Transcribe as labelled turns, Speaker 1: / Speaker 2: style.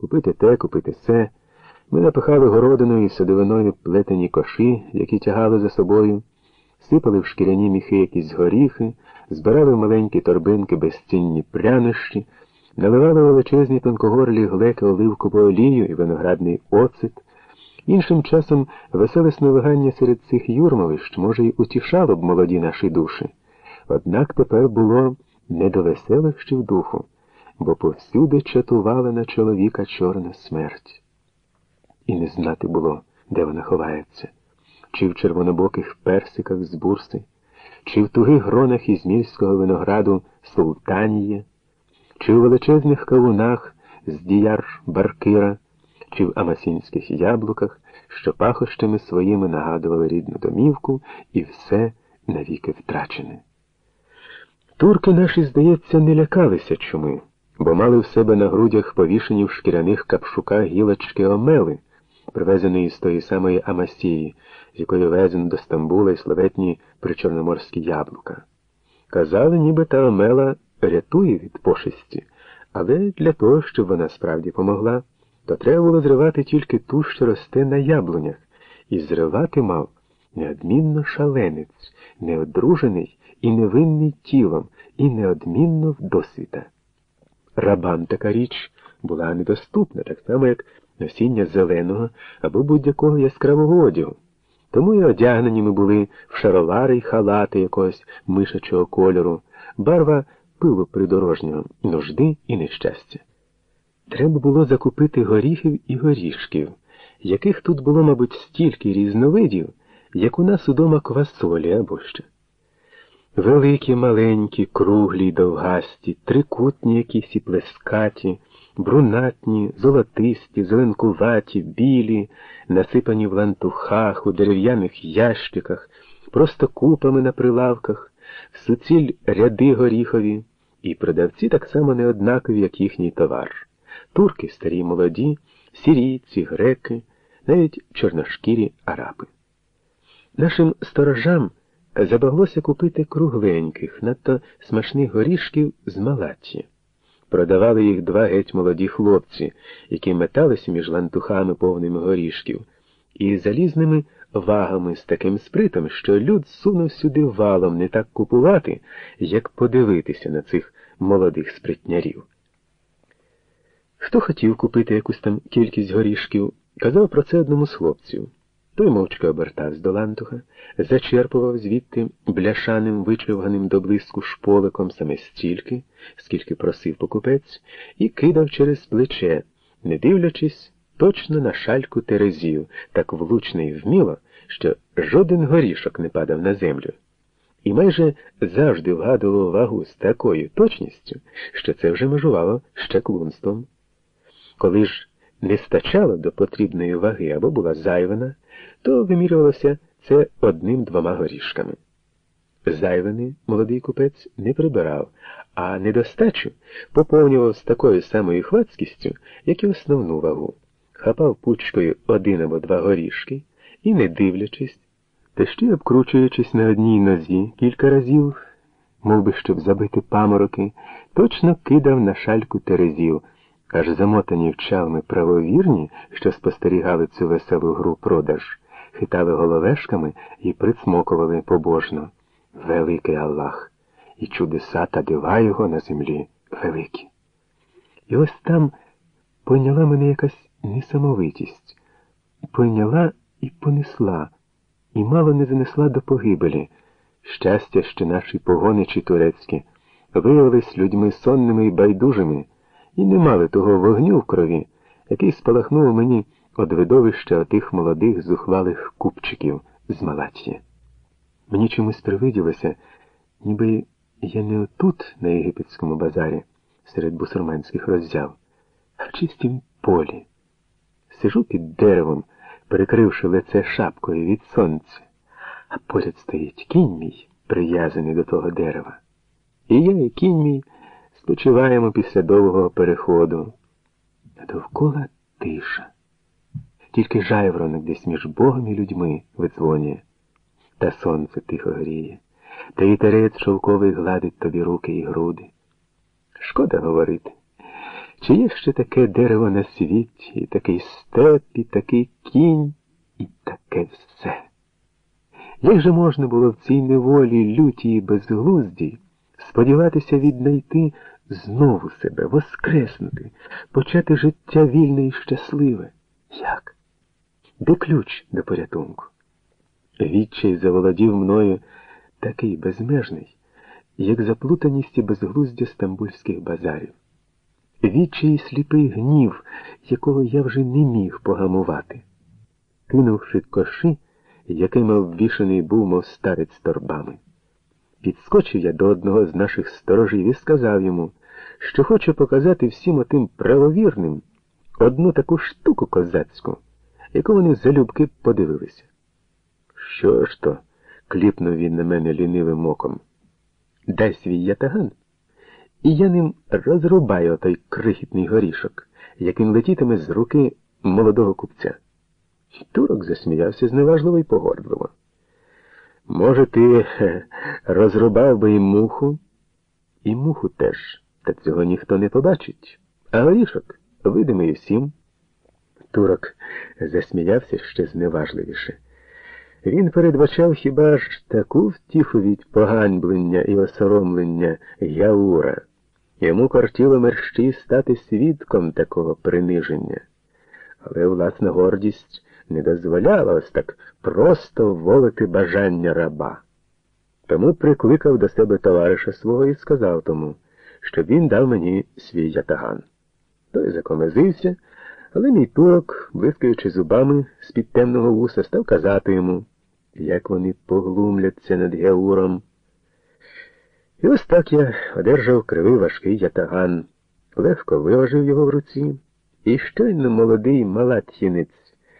Speaker 1: Купити те, купити се. Ми напихали городиною і садовиною плетені коші, які тягали за собою, сипали в шкіряні міхи якісь горіхи, збирали в маленькі торбинки безцінні прянощі, наливали величезні тонкогорлі глеки оливкову олію і виноградний оцет. Іншим часом веселе сновигання серед цих юрмовищ, може, й утішало б молоді наші душі. Однак тепер було не до веселищів духу, бо повсюди чатувала на чоловіка чорна смерть. І не знати було, де вона ховається, чи в червонобоких персиках з бурси, чи в тугих гронах ізмільського винограду Султанії, чи в величезних кавунах з діяр Баркира, чи в амасінських яблуках, що пахощами своїми нагадували рідну домівку і все навіки втрачене. Турки наші, здається, не лякалися чуми, бо мали в себе на грудях повішені в шкіряних капшуках гілочки омели, привезеної з тої самої Амасії, з якої везен до Стамбула й славетні причорноморські яблука. Казали, ніби та омела рятує від пошесті, але для того, щоб вона справді помогла, то треба було зривати тільки ту, що росте на яблунях, і зривати мав неодмінно шаленець, неодружений і невинний тілом, і неодмінно вдосвіта. Рабам така річ була недоступна, так само, як носіння зеленого або будь-якого яскравого одягу. Тому і одягнені ми були в шаровари й халати якогось мишачого кольору, барва пилу придорожнього, нужди і нещастя. Треба було закупити горіхів і горішків, яких тут було, мабуть, стільки різновидів, як у нас удома квасолі або ще. Великі, маленькі, круглі й довгасті, трикутні якісь і плескаті, брунатні, золотисті, зеленкуваті, білі, насипані в лантухах, у дерев'яних ящиках, просто купами на прилавках, суціль ряди горіхові, і продавці так само неоднакові, як їхній товар. Турки, старі молоді, сірійці, греки, навіть чорношкірі араби. Нашим сторожам забаглося купити кругленьких, надто смачних горішків з Малатті. Продавали їх два геть молоді хлопці, які металися між лантухами повними горішків, і залізними вагами з таким спритом, що люд сунув сюди валом не так купувати, як подивитися на цих молодих спритнярів. Хто хотів купити якусь там кількість горішків, казав про це одному з хлопців. Той мовчки обертався до лантуха, зачерпував звідти бляшаним вичевганим до блиску шполиком саме стільки, скільки просив покупець, і кидав через плече, не дивлячись точно на шальку терезію, так влучно і вміло, що жоден горішок не падав на землю. І майже завжди вгадував вагу з такою точністю, що це вже межувало ще клунством. Коли ж не стачало до потрібної ваги або була зайвана, то вимірювалося це одним-двома горішками. Зайвини молодий купець не прибирав, а недостачу поповнював з такою самою хвацькістю, як і основну вагу, хапав пучкою один або два горішки і, не дивлячись, та ще обкручуючись на одній нозі кілька разів, мов би щоб забити памороки, точно кидав на шальку терезів аж замотані в чалми правовірні, що спостерігали цю веселу гру продаж, хитали головешками і присмокували побожно. Великий Аллах, і чудеса та дива його на землі великі. І ось там пойняла мене якась несамовитість, пойняла і понесла, і мало не занесла до погибелі. Щастя, що наші погоничі турецькі виявились людьми сонними і байдужими і не мали того вогню в крові, який спалахнув мені од видовища отих молодих зухвалих купчиків з Малатії. Мені чомусь привиділося, ніби я не отут, на єгипетському базарі, серед бусурманських роззяв, а в чистім полі. Сижу під деревом, перекривши лице шапкою від сонця, а поряд стоїть кінь мій, прив'язаний до того дерева. І я, і кінь мій. Спочиваємо після довгого переходу. А довкола тиша. Тільки жайворонок десь між Богом і людьми видзвонює. Та сонце тихо гріє, та вітерець шовковий гладить тобі руки і груди. Шкода говорити. Чи є ще таке дерево на світі, такий степ, і такий кінь, і таке все? Як же можна було в цій неволі лютій і безглуздій сподіватися віднайти знову себе, воскреснути, почати життя вільне і щасливе? Як? Де ключ до порятунку? Відчай заволодів мною такий безмежний, як заплутаність і безглуздя стамбульських базарів. Відчай сліпий гнів, якого я вже не міг погамувати. Кинувши коши, якими обвішаний був, мов старець торбами. Підскочив я до одного з наших сторожів і сказав йому, що хочу показати всім отим правовірним одну таку штуку козацьку, яку вони залюбки подивилися. Що ж то? кліпнув він на мене лінивим оком. Дай свій ятаган, і я ним розрубаю той крихітний горішок, яким летітиме з руки молодого купця. Турок засміявся зневажливо й погордливо. Може, ти розрубав би і муху? І муху теж, та цього ніхто не побачить. А горішок видимий всім. Турок засміявся ще зневажливіше. Він передбачав хіба ж таку втіху від поганьблення і осоромлення Яура. Йому кортіло мерщій стати свідком такого приниження. Але власна гордість не дозволяла ось так просто волити бажання раба. Тому прикликав до себе товариша свого і сказав тому, щоб він дав мені свій ятаган. Той закомезився, але мій турок, блискаючи зубами з-під темного вуса, став казати йому, як вони поглумляться над Геуром. І ось так я одержав кривий важкий ятаган, легко виважив його в руці, і щойно молодий малатхінець